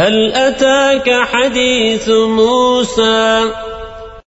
هل أتاك حديث موسى؟